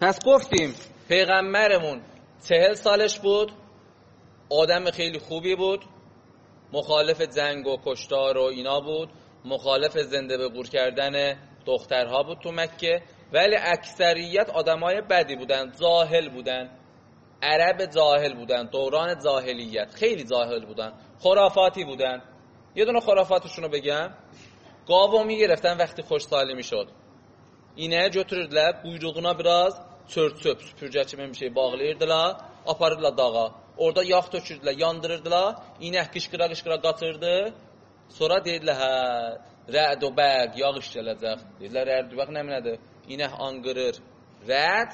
پس گفتیم پیغمبرمون چهل سالش بود آدم خیلی خوبی بود مخالف جنگ و کشتار و اینا بود مخالف زنده به گور کردن دخترها بود تو مکه ولی اکثریت آدمای بدی بودن جاهل بودن عرب جاهل بودن دوران جاهلیت خیلی جاهل بودن خرافاتی بودن. یه دونه خرافاتشون رو بگم. گاو می‌گرفتن وقتی خوشسالی می‌شد. اینه götürürdülər quyruğuna biraz çörçöp süpürgəçimi bir şey bağlayırdılar aparırdılar dağa orada yağ tökürdülər yandırırdılar inək qışqıra qışqıra qatırdı sonra dedilər hə rəd o bəq yağış gələcək dedilər rəd bax nə nədir inək anqırır rəd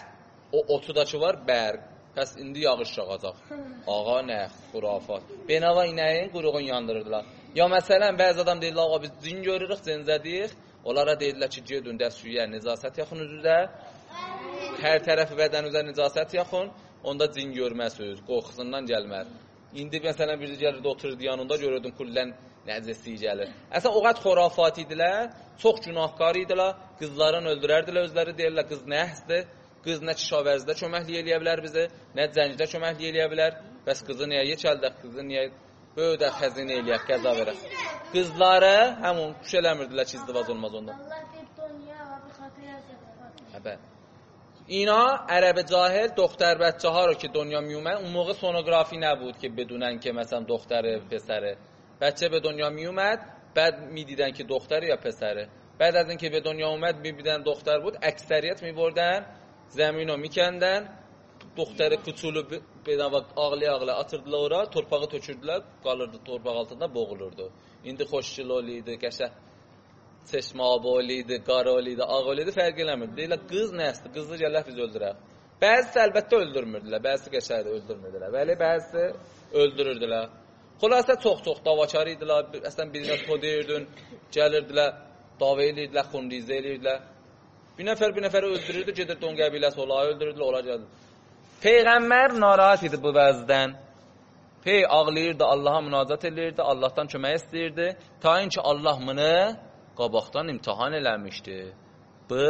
o otudakı var bərq Pəs indi yağış yağacaq. Ağa nə xurafat. Benava inəyin quyruğunu yandırırdılar. Ya məsələn bəzi adam deyirlər ağa biz cin görürük, cəncədik. Onlara deyirlər ki, gedin dəsüyə necasət yaxın üzrə. Hər tərəfi bədən üzrə necasət yaxın. Onda cin görməsiniz, qorxusundan gəlməz. İndi məsələn biri gəlirdi otururdu yanında görürdün kullən nəcəsi gəlir. Əsən o qədər xurafat idilər, çox günahkar idilər. Qızlarını öldürərdilər özləri deyirlər qız nəhsdir. Qız nə kişavərzdə köməklik eləyə bilər bizə, nə zəncdə köməklik eləyə bilər. Bəs qızı niyə yekəldək, qızı niyə böyüdə xəzinə eləyək, qəza verək. Qızları həmun kuş eləmirdilər ki, izdivac olmaz ondan. Həbə. اینا عرب جاهل دختر بچه ها رو که دنیا می اومد اون موقع سونوگرافی نبود که بدونن که مثلا دختر پسره. بچه به دنیا می اومد بعد می‌دیدن که دختره یا پسره. بعد از اینکه به دنیا اومد میبیدن دختر بود. اکثریت میبردن زمین رو میکندن دختر کوچولو bedava ağlaya-ağlaya atırdılar ora, torpağı tökürdülər, qalırdı torpaq altında boğulurdu. İndi xoşçilol idi, qəşəng çeşmabol idi, qarol idi, ağol idi, fərq eləmirdi. Deyirlər, qız nəsdir, qızı gələr biz öldürək. Bəzisi əlbəttə öldürmürdülər, bəzisi qəşəngdə öldürmürdülər. Bəli, bəzisi öldürürdülər. Xülasə çox-çox davakar idilər. Əslən birinə to deyirdin, gəlirdilər, dava eləyirdilər, xunrizə eləyirdilər. Bir nəfər bir nəfəri öldürürdü, gedirdi onun qəbiləsi ola, öldürürdülər, ola gəldi. Peyğəmbər narahat idi bu vəzdən. Pey ağlayırdı, Allaha münacət edirdi, Allahdan kömək istəyirdi. Ta ki Allah bunu qabaqdan imtahan eləmişdi. Bu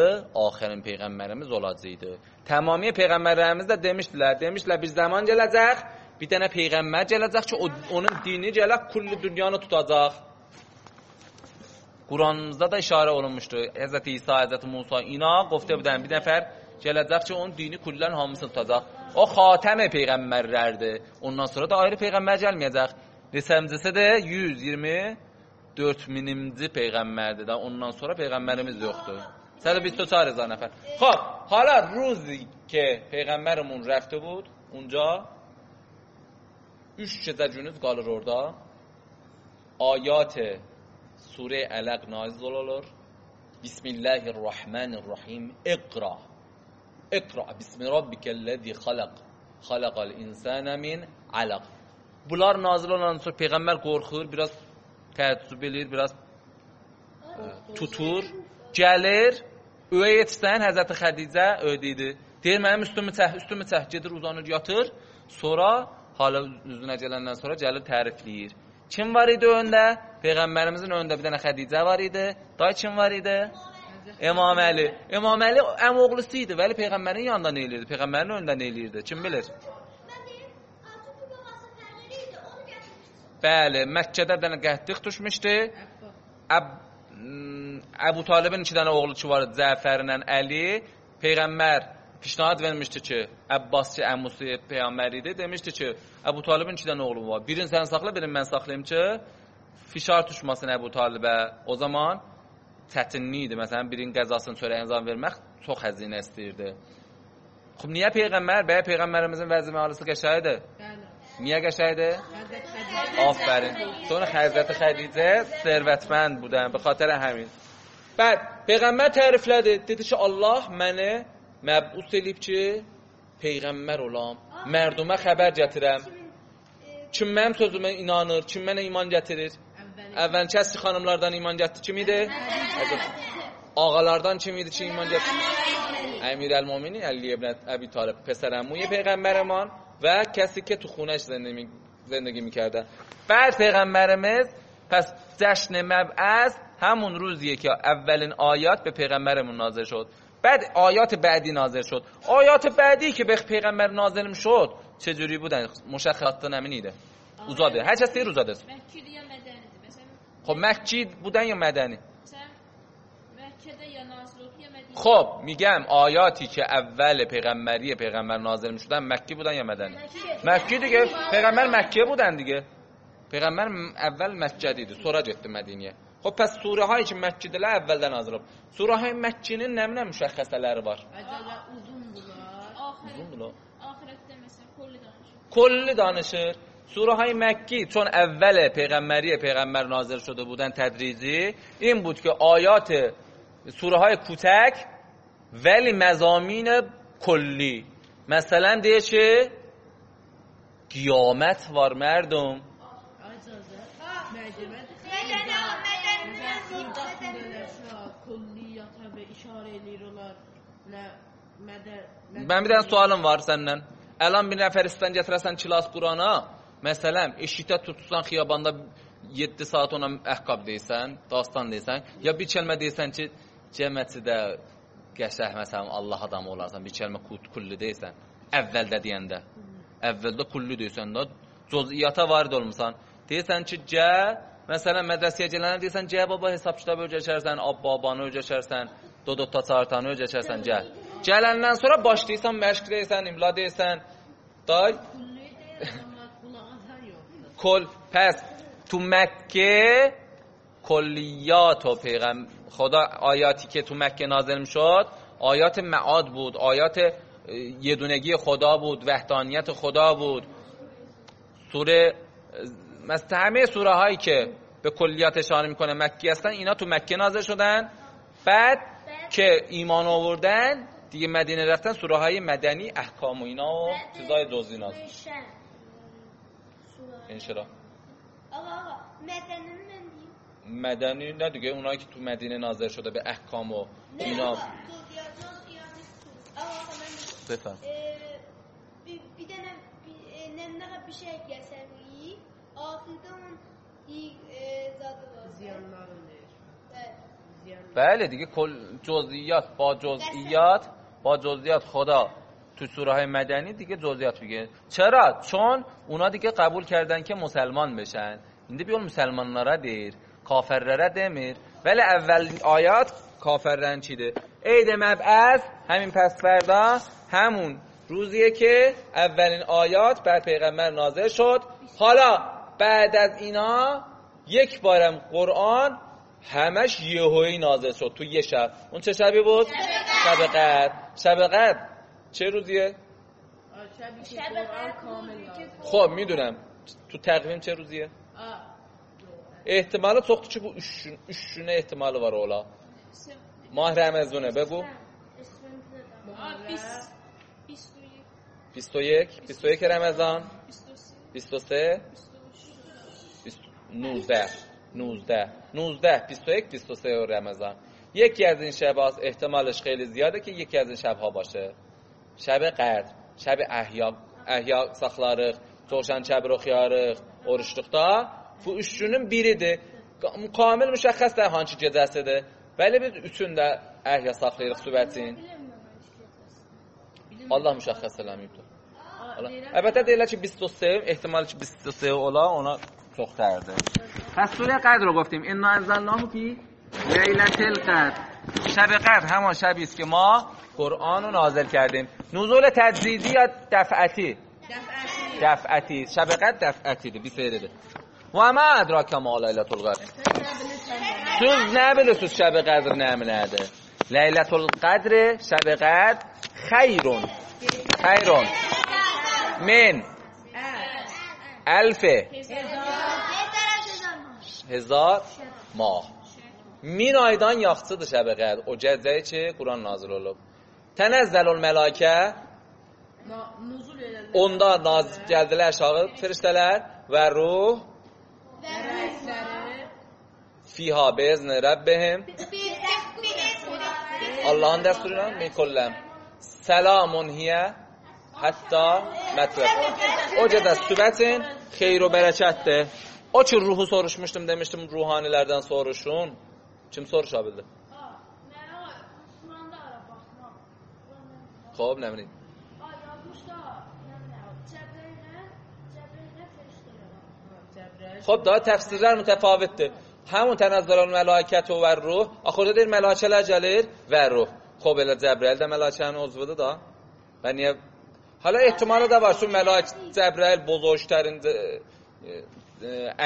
axirin peyğəmbərimiz olacaqdı. Tamamilə peyğəmbərlərimiz də demişdilər, demişdilər bir zaman gələcək, bir dənə peyğəmbər gələcək ki, o, onun dini gələk kulli dünyanı tutacaq. Quranımızda da işarə olunmuşdu. Həzrət İsa, Həzrət Musa, ina qofta bir dənə bir nəfər gələcək ki, onun dini kullilərin hamısını tutacaq. O xatəmə peyğəmbərlərdir. Ondan sonra da ayrı peyğəmbər gəlməyəcək. Rəsəmcisidir 120 4000-ci peyğəmbərdir də, ondan sonra peyğəmbərimiz yoxdur. 124 هزار نفر خب حالا روزی که پیغمبرمون رفته بود اونجا 3 چیز جنوز قالır orada آیات سوره علق نازل olur بسم الله الرحمن الرحیم اقرا اقرا بسم ربک الذی خلق خلق الانسان من علق Bunlar nazil olandan sonra peyğəmbər qorxur, biraz təəccüb eləyir, biraz ə, tutur, gəlir, öyə yetişsən Həzrəti Xədicə ödəydi. Deyir mənim üstümü çək, üstümü çək, gedir uzanır, yatır. Sonra hala üzünə gələndən sonra gəlir tərifləyir. Kim var idi öndə? Peyğəmbərimizin öndə bir dənə Xədicə var idi. Day kim var idi? İmam Əli. İmam Əli əm oğlusu idi, vəli peyğəmbərin yanında nə eləyirdi? Peyğəmbərin önündə nə eləyirdi? Kim bilir? Bəli, Məkkədə bir dənə qəhdiq düşmüşdü. Əb Əbu Talibin iki dənə oğlu ki var, Cəfərlə Əli. Peyğəmbər pişnahad vermişdi ki, Əbbas ki, əmusi peyğəmbər idi, demişdi ki, Əbu Talibin iki dənə oğlu var. Birini sən saxla, birini mən saxlayım ki, fişar düşməsin Əbu Talibə. O zaman çətinlik idi. Məsələn, birinin qəzasını çörəyin zam vermək çox xəzinə istəyirdi. Xub, niyə Peyğəmbər? Bəyə Peyğəmbərimizin vəzifə alısı qəşəngdir? Niyə qəşəngdir? Afərin. Sonra Həzrəti Xədicə sərvətmənd budan, به خاطر həmin. Bəd, Peyğəmbər təriflədi. Dedi ki, Allah məni məbus eləyib ki, Peyğəmbər olam, mərdumə xəbər gətirəm. Kim mənim sözümə inanır, kim mənə iman gətirir? Əvvəlki əsli xanımlardan iman gətirdi. Kim idi? Ağalardan kim idi ki iman gətirdi? Əmir əl-Mumini Əli ibn Əbi Talib, əmmuی Peyğəmbərəman və kəsi ki tu xunəş zindگی, زندگی می‌کرده. بعد پیغمبرimiz پس جشن مبعث همون روزیه که اولین آیات به پیغمبرمون نازل شد. بعد آیات بعدی نازل شد. آیات بعدی که به پیغمبر نازل شد چجوری بودن؟ مشخصات نمینیده. اوزاده. هر چه mədənidir? Məsələn, خب مکی بودن یا مدنی؟ nazil olub ya Mədinə. خب میگم آیاتی که اول پیغمبری پیغمبر نازل می شدن مکی بودن یا مدنی؟ مکی. دیگه. پیغمبر مکیه بودن دیگه. پیغمبر اول مکیدیdi sonra getdi Mədiniyə خب پس سوره هایی که مکیدilər əvvəldən nazil olub سوره های nə minə müşəxxəsələri var Uzundur o. axirətdə məsələn danışır. کلی danışır سوره های مکی چون اول پیغمبری پیغمبر نازل شده بودن تدریجی این بود که آیات سوره های کوتک ولی مزامین کلی مثلا دیگه چه قیامت var مردم bir tane sualım var senden. Elan bir nefer isten getiresen kilas Kur'an'a. Mesela eşite tutsan xiyabanda 7 saat ona əhqab deysən, dastan deysən, ya bir kəlmə deysən ki, cəmətidə qəşəh məsələn Allah adamı olarsan, bir kəlmə kut kulli deysən, əvvəldə deyəndə. Əvvəldə kulli deysən də cüz'iyyata varid olmusan. Deyirsən ki, cə, məsələn mədrəsəyə gələnə deyirsən, cə baba hesab kitabı öyrəşərsən, ab babanı öyrəşərsən, dodota çartanı öyrəşərsən, cə. Gələndən sonra başlayırsan məşq deyirsən, imla deyirsən. Day kulli deyil, amma qulağa sən yoxdur. خدا آیاتی که تو مکه نازل شد آیات معاد بود آیات یدونگی خدا بود وحدانیت خدا بود سوره مثل همه سوره هایی که به کلیات اشاره می‌کنه مکی هستن اینا تو مکه نازل شدن بعد که ایمان آوردن دیگه مدینه رفتن سوره های مدنی احکام و اینا و چیزای جزئی نازل Beşən. Sular. انشالله Ağa, ağa, mədənini mən deyim. مدنی نه دیگه اونایی که تو مدینه نازل شده به احکام و اینا. بفهم bir, bir şey onun iyi var. Ziyanları. بله دیگه کل جزئیات با جزئیات با جزئیات خدا تو سوره های مدنی دیگه جزئیات میگه. چرا؟ چون اونا دیگه قبول کردن که مسلمان بشن. indi bir yol müsəlmanlara deyir, kafirlərə demir. Vəli əvvəl ayat kafirlərin çidir. Eyd məbəz həmin pəsfərda həmun روزیه که اولین آیات بر پیغمبر نازل شد حالا بعد از اینا یک بارم قرآن همش یهویی نازل شد تو یه شب اون چه شبی بود؟ شب قدر شب قدر چه روزیه؟ Lazım. خب می‌دونم تو تقویم چه روزیه؟ A, احتمال çoxdur ki bu üç, gün- üç günə ehtimalı var ola. Mah Rəməzunə بگو Aa, biz, biz duyuq, 21 21 رمضان biz 23 duyuq, 19 19 19 21 23 رمضان یکی از این شب احتمالش خیلی زیاده که یکی از این شبها باشه شب قدر شب احیا احیا saxlarıq coşan çəbir oxuyarıq oruçluqda günün biridir kamil müşəxxəsdir hansı gecəsidir bəli biz üçün də əhya saxlayırıq sübətin Allah müşəxxəs eləməyibdir. Əlbəttə deyirlər ki 23 ehtimal ki 23 ola ona. پس سوره قدر رو گفتیم انا انزلناه فی لیلة القدر شب قدر همان شبی است که ما قرآن رو نازل کردیم نزول تدریجی یا دفعتی dəfəti. دفعتی شب قدر دفعتی ده 21 ده و ما ادراک ما لیلت القدر. سوز نبل سوز شب قدر نم نده القدر شب قدر خیرون. خیرون. من. الف. هزار ماه. مین آیدان یاختصد شب قدر. او جزه چه؟ قرآن نازل olup تنزل الملائکه. نزول اونده ناز جلدله اشاقه فرشتلر و روح فیها به ازن رب بهم الله هم دست دوری نام میکلم. سلامون هیه حتی مطلب او جده سبتین خیر و برچت ده او چون روحو سورش مشتم دمشتم روحانیلردن سورشون چیم سورش آبیده خب نمیدیم خب da təfsirlər mütəfavitdir. Həmin tənəzzələn mələkətü və ruh, axırda deyir mələkələr gəlir və ruh. Xop elə Cəbrəil də mələkənin uzvudur da. Və niyə Hala ehtimalı da var ki, mələk Cəbrəil bozuşların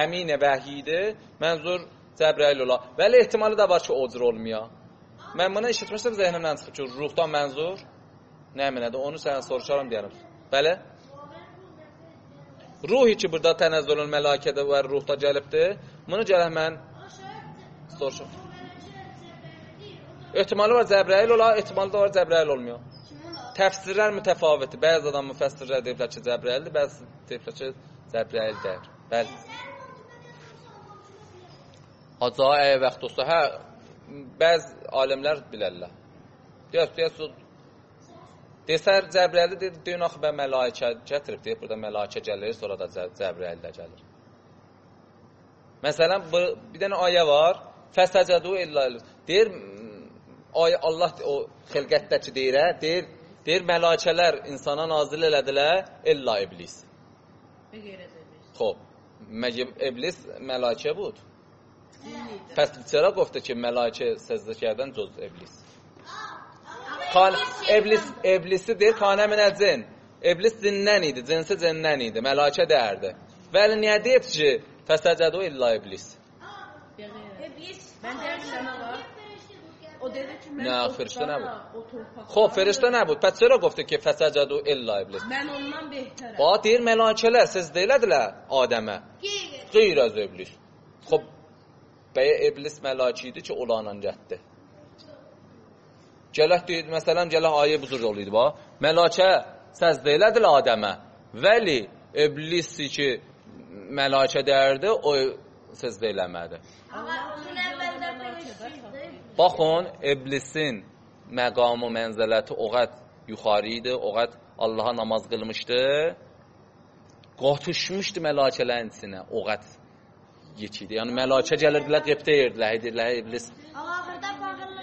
əminə vəhidir. Mənzur Cəbrəil ola. Bəli ehtimalı da var ki, o cür olmaya. Mən bunu eşitmişdim zehnimdən çıxıb ki, ruhdan mənzur nə mənədir? Onu sənə soruşaram deyərəm. Bəli? Ruhi ki, burada tənəzzülün mələkədə və ruhda gəlibdir. Bunu gələk mən soruşum. Ehtimalı var Cəbrəil ola, ehtimalı da var Cəbrəil olmuyor. Təfsirlər mütəfavitdir. Bəzi adam müfəssirlər deyiblər ki, Cəbrəildir, bəzi deyiblər ki, Cəbrəil deyil. Bəli. Aca əyə vaxt olsa, hə, bəzi alimlər bilərlər. Deyək, deyək, Desər Cəbrəili deyir, deyin axı bə mələikə gətirib, deyir, burada mələikə gəlir, sonra da Cəbrəil də gəlir. Məsələn, bu, bir dənə ayə var, fəsəcədu illə deyir, ayə Allah o xilqətdəki deyir, deyir, deyir mələikələr insana nazil elədilər, illa iblis. Xob, məgər iblis mələikə bud. Pəs çərə qoftu ki, mələikə səzdəkərdən cüz iblis. Kan iblis iblisi deyir kanə minə cin. İblis cindən idi, cinsi cindən idi, mələkə dəyərdi. Vəli niyə deyib ki, fəsəcədu illa iblis? İblis. Mən deyirəm var. O dedi ki, mən Nə, o firiştə nə bu? Xob, feriştə nə bu? Pəs çərə qoftu ki, fəsəcədu illa iblis. Mən ondan behtərəm. Ba deyir mələkələr siz deyilədilər Adəmə. Qeyr az iblis. Xob, bəyə iblis mələkə idi ki, olanla getdi. Gələk məsələn, gələk ayə buzur yolu idi, bax. Mələkə səzdə elədilər Adəmə. Vəli iblisi ki, mələkə dəyərdi, o səzdə eləmədi. Baxın, iblisin məqamı, mənzələti o qədər yuxarı idi, o qədər Allaha namaz qılmışdı. Qatışmışdı mələkələrin içinə, o qədər yekidi. Yəni mələkə gəlirdilər, qibtə yeyirdilər, edirlər iblis Amma axırda bağırlar.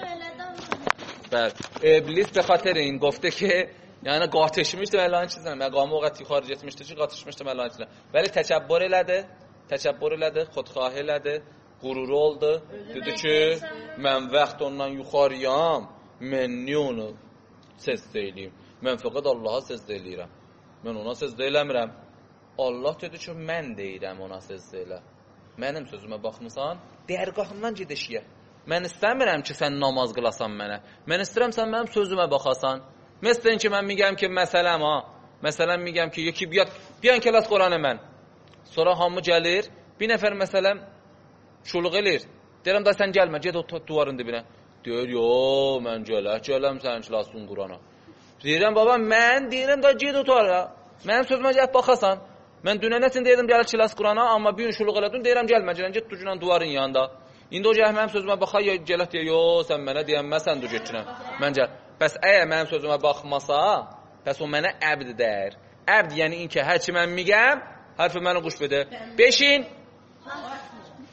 Bəli. İblis به خاطر این گفته که yəni qatışmışdı mələkə çizən məqamı o qədər yuxarı getmişdi ki, qatışmışdı mələkələr. Bəli təkəbbür elədi, təkəbbür elədi, xodxah elədi, qüruru oldu. Dedi ki, mən vaxt ondan yuxarıyam, mən niyə onu səsdə eləyim? Mən fəqət Allaha səsdə eləyirəm. Mən ona səsdə eləmirəm. Allah dedi ki, mən deyirəm ona səsdə elə. Mənim sözümə baxmısan, dərgahından gedişiyə. Mən istəmirəm ki, sən namaz qılasan mənə. Mən istəyirəm sən mənim sözümə baxasan. Məsələn ki, mən migəm ki, məsələm ha. Məsələn migəm ki, yeki biat, biyan kəlas Quranı mən. Sonra hamı gəlir, bir nəfər məsələn şuluq eləyir. Deyirəm da sən gəlmə, get o duvarın dibinə. Deyir, yo, mən gələ, gələm sənin kilasın Qurana. Deyirəm, baba, mən deyirəm da get o duvara. Mənim sözümə gəlib baxasan. Mən dünənəsin deyirəm gələ kilas Qurana, amma bir gün şuluq elədin, deyirəm gəlmə, gələn get ducunan duvarın yanında. İndi o gəl mənim sözümə baxa, ya gələ deyə, yo, sən mənə deyənməsən dur getçinəm. Mən gəl. Bəs əgər mənim sözümə baxmasa, bəs o mənə əbd dər. Əbd yəni in ki, hər ki mən migəm, hərfi mənə quş bedə. Beşin,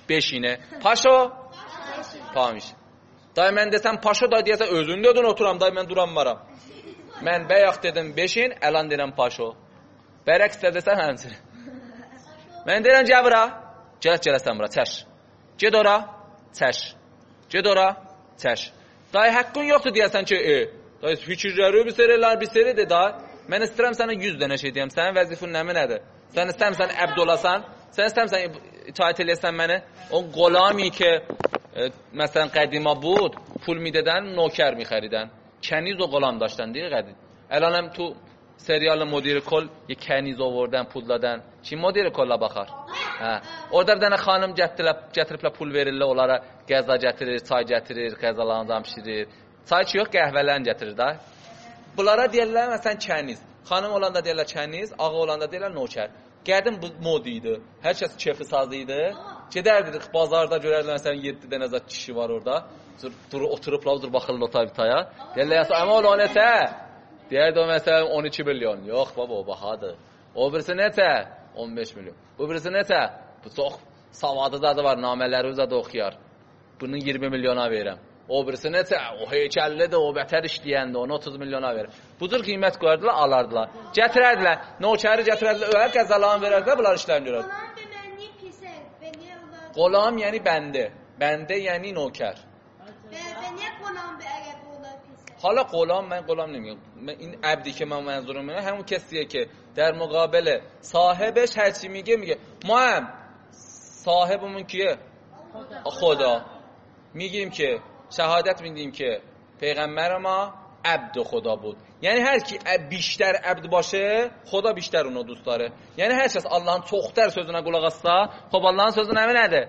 beşinə. Paşo, pamiş. Day mən desəm paşo, day deyəsən özün dedin oturam, day mən duranmaram. Mən bəyaq dedim beşin, əlan deyirəm paşo. Bərəks də desən həmçinin. Mən deyirəm gəl bura. Gəl gələsən bura, çəş. Ged ora, تش چه دورا تش دای حقون یوخت دی اسن چه ای دای فیچر رو بی سری لار بی سری ده دا من استرم سنه 100 دنه شی دیم سنه وظیفون نمی نده. سن استم سن عبد الله سن. سن استم سن اطاعت الی سن منه. اون غلامی که مثلا قدیما بود پول می‌دادن نوکر می خریدن کنیز و غلام داشتن دیگه قدیم. الانم تو سریال مدیر کل یک کنیز آوردن پول دادن. چی مدیر کلا بخار؟ Hə orada bir dənə xanım gətirib gətiriblər pul verirlər onlara qəza gətirir, çay gətirir, qəzalarını bişirir. Çay yox, qəhvələrini gətirir də. Bunlara deyirlər məsələn kəniz. Xanım olanda deyirlər kəniz, ağa olanda deyirlər nökər. Qədim bu mod idi. Hər kəs kefi sazı idi. Gedərdik bazarda görərlər məsələn 7 dənə zət kişi var orada. Dur, dur oturublar, dur baxırlar o taytaya. Deyirlər ya amma o nətə? Deyərdi o məsələn 12 milyon. Yox baba o bahadır. O birisi nətə? 15 milyon. Bu birisi neçə? Bu çox savadı da var, namələri özə də oxuyar. Bunu 20 milyona verirəm. O birisi neçə? O heykəllidir, o bətər işləyəndə, onu 30 milyona verir. Bu cür qiymət qoyardılar, alardılar. Gətirərdilər, nökəri gətirərdilər, hər kəs alan verərdilər, bunlar işlərini görərdilər. Qolam yəni bəndə, bəndə yəni nökər. Bə, bə, nə qolam bə? حالا غلام من غلام نمیگم من این عبدی که من منظورم اینه همون کسیه که در مقابل صاحبش هرچی میگه میگه ما هم صاحبمون کیه خدا میگیم که شهادت میدیم که پیغمبر ما عبد خدا بود یعنی هر کی بیشتر عبد باشه خدا بیشتر اونو دوست داره یعنی هر کس Allah'ın çoxtər sözünə qulaq assa, xop Allah'ın sözü nə nədir?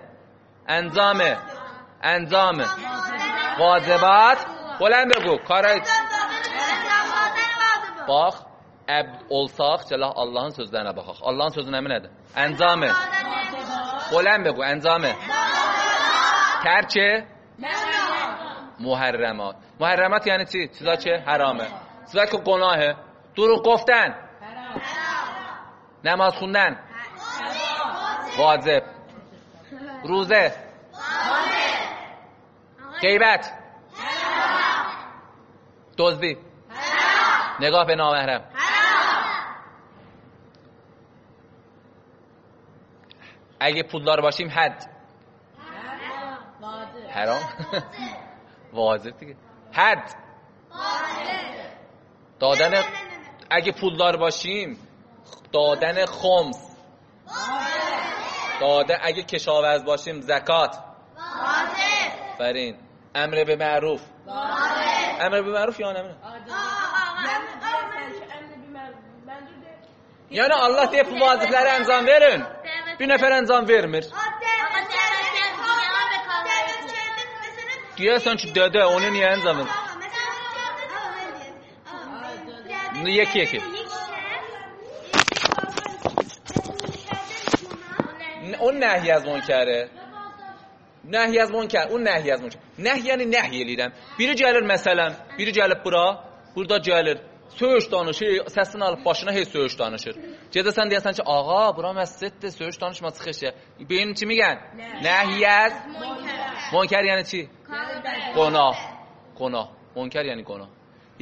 Əncamı. Əncamı. Vacibat. بلند بگو. کارای باخ اب اولساخ جلا الله سوزدن باخ الله سوزدن نه ادم انزامه بلند بگو انزامه ترچه محرمات. محرمات یعنی چی؟ چیزا چه؟ حرامه. چیزا که گناهه. دروغ گفتن. نماز خوندن. واجب. روزه. غیبت. دزدی. نگاه به نامحرم. اگه پولدار باشیم حد. حرام؟ واجب دیگه. حد. دادن اگه پولدار باشیم دادن خمس دادن اگه کشاورز باشیم زکات. فرین. امر به معروف. Əmr bir məruf yəni əmr. Yəni Allah deyib bu vacibləri əncam verin. Bir nəfər əncam vermir. Deyəsən ki, dədə onu niyə əncam verir? Yeki yeki. O nəhiy az münkəri. نهی از منکر اون نهی از منکر نهی yəni nəhy eləyirəm biri gəlir məsələn biri gəlib bura burada gəlir söyüş danışır səsini alıb başına heç söyüş danışır gedəsən deyəsən ki ağa bura məsciddir söyüş danışma çıx eşə beyin kimi gəl nəhy az منکر yəni çi گناه گناه منکر یعنی گناه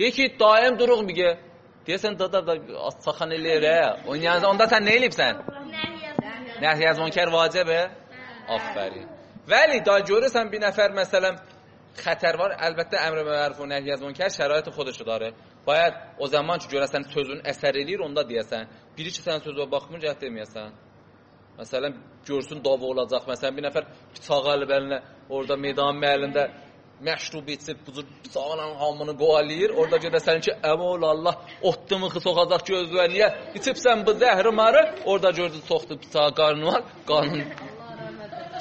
یکی daim duruq میگه deyəsən da da da saxan eləyir hə onun yəni onda sən nə eləyibsən Nəhy az münkər vacibə? Afərin. Vəli da görürsən bir nəfər məsələn xətər var. Əlbəttə əmr və məruf və nəhy az münkər şərait xuduşu dاره. Bayaq o zaman ki görəsən sözün əsər eləyir onda deyəsən. Biri ki sən sözə baxmır cəhd deməyəsən. Məsələn görsün dava olacaq. Məsələn bir nəfər bıçağı alıb əlinə orada meydan məhəllində məşrub içib bu cür bıçaqla hamını qovalayır. Orada gedəsən ki, əvəl Allah otdumu soxacaq gözləyə niyə? İçibsən bu zəhri marı, orada gördü soxdu bıçağı qarnı var, qanın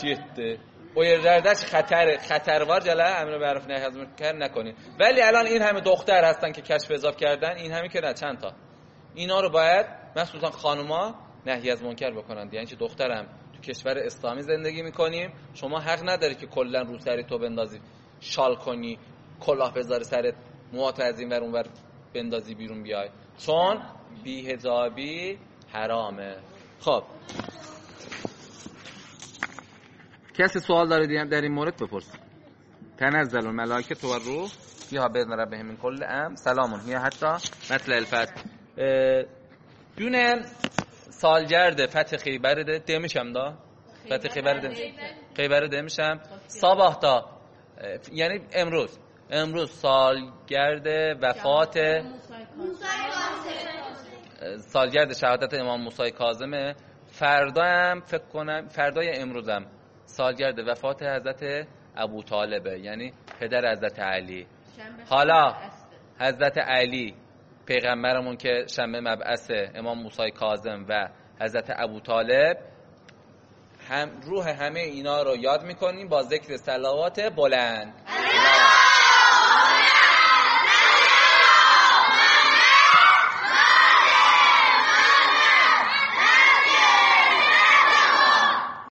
getdi. Yerlərdə ki, xətər, xətər var gələ, əmr məruf nəhy az münkər نکنین. ولی الان این همه دختر هستن که کشف حجاب کردن این همین که نه چند تا؟ اینا رو باید مخصوصا خانوما نهی از منکر بکنند یعنی که دخترم؟ تو کشور اسلامی زندگی می‌کنیم. شما حق نداری که کلا رو سری تو بندازی شال کنی کلاه بذاری سرت موهات از این ور اونور بندازی بیرون بیای. چون بیهجابی حرامه. خب. کسی سوال داره دیگه در این مورد بپرس. تنزل الملائکه و روح فيها باذن ربهم من كل ام سلام. هي حتی مثل الفتح. اه، دون سالگرد فتح خیبر ده. demişəm da فتح خیبر demişəm خیبر demişəm sabah da اه، یعنی امروز. امروز سالگرد وفات سالگرد شهادت امام موسی کاظمه. فردا هم فکر کنم فردای امروزم. سالگرد وفات حضرت ابو طالبه یعنی پدر حضرت علی. حالا حضرت علی پیغمبرمون که شمه مبعث امام موسی کاظم و حضرت ابو طالب هم روح همه اینا رو یاد می‌کنیم با ذکر صلوات بلند.